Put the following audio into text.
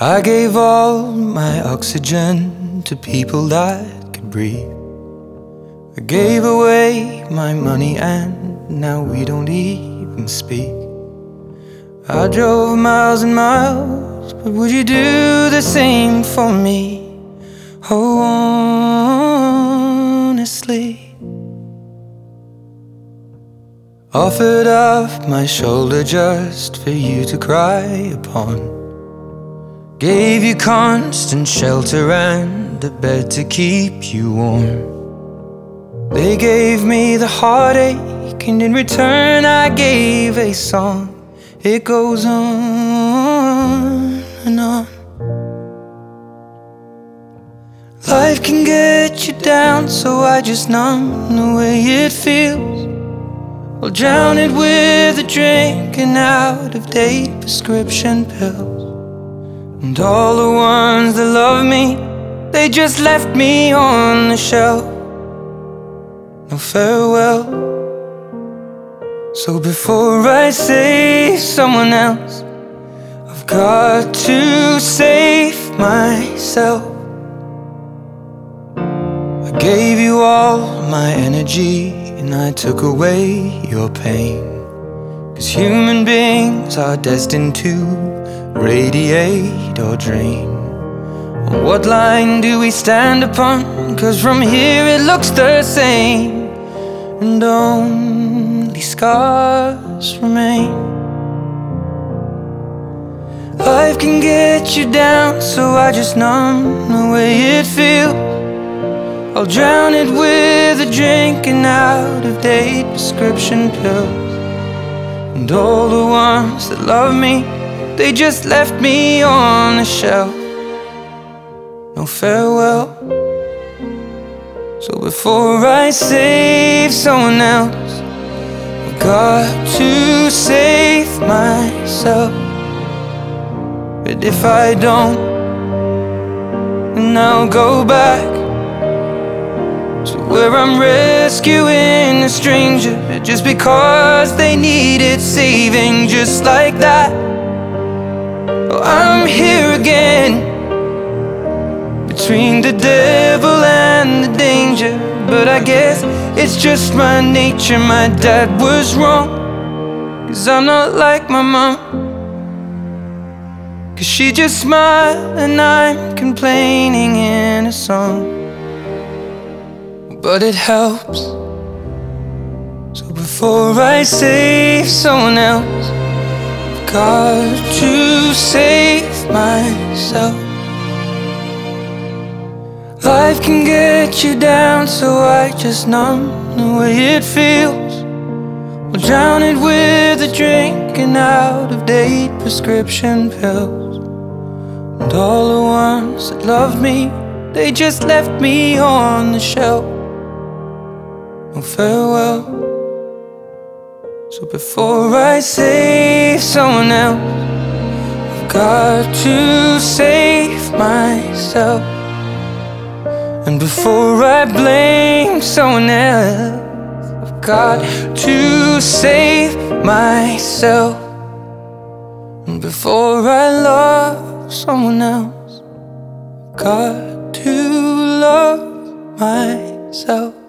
I gave all my oxygen to people that could breathe. I gave away my money and now we don't even speak. I drove miles and miles, but would you do the same for me? Oh, honestly. Offered up my shoulder just for you to cry upon. Gave you constant shelter and a bed to keep you warm. They gave me the heartache, and in return, I gave a song. It goes on and on. Life can get you down, so I just numb the way it feels. I'll drown it with a drink and out of date prescription pills. And all the ones that love me, they just left me on the shelf. No farewell. So before I save someone else, I've got to save myself. I gave you all my energy and I took away your pain. Cause human beings are destined to radiate or dream. What line do we stand upon? Cause from here it looks the same, and only scars remain. Life can get you down, so I just numb the way it feels. I'll drown it with a drink and out of date prescription pills. And all the ones that love me they just left me on the shelf. No farewell. So before I save someone else, I've got to save myself. But if I don't, then I'll go back to where I'm rescuing a stranger just because they needed saving, just like that. I'm here again. Between the devil and the danger. But I guess it's just my nature. My dad was wrong. Cause I'm not like my mom. Cause she just smiled and I'm complaining in a song. But it helps. So before I save someone else I've got to myself. Life can get you down, so I just numb the way it feels. I'll drown it with a drink and out of date prescription pills. And all the ones that loved me, they just left me on the shelf. No farewell. So before I save someone else, got to save myself. And before I blame someone else, I've got to save myself. And before I love someone else, I've got to love myself.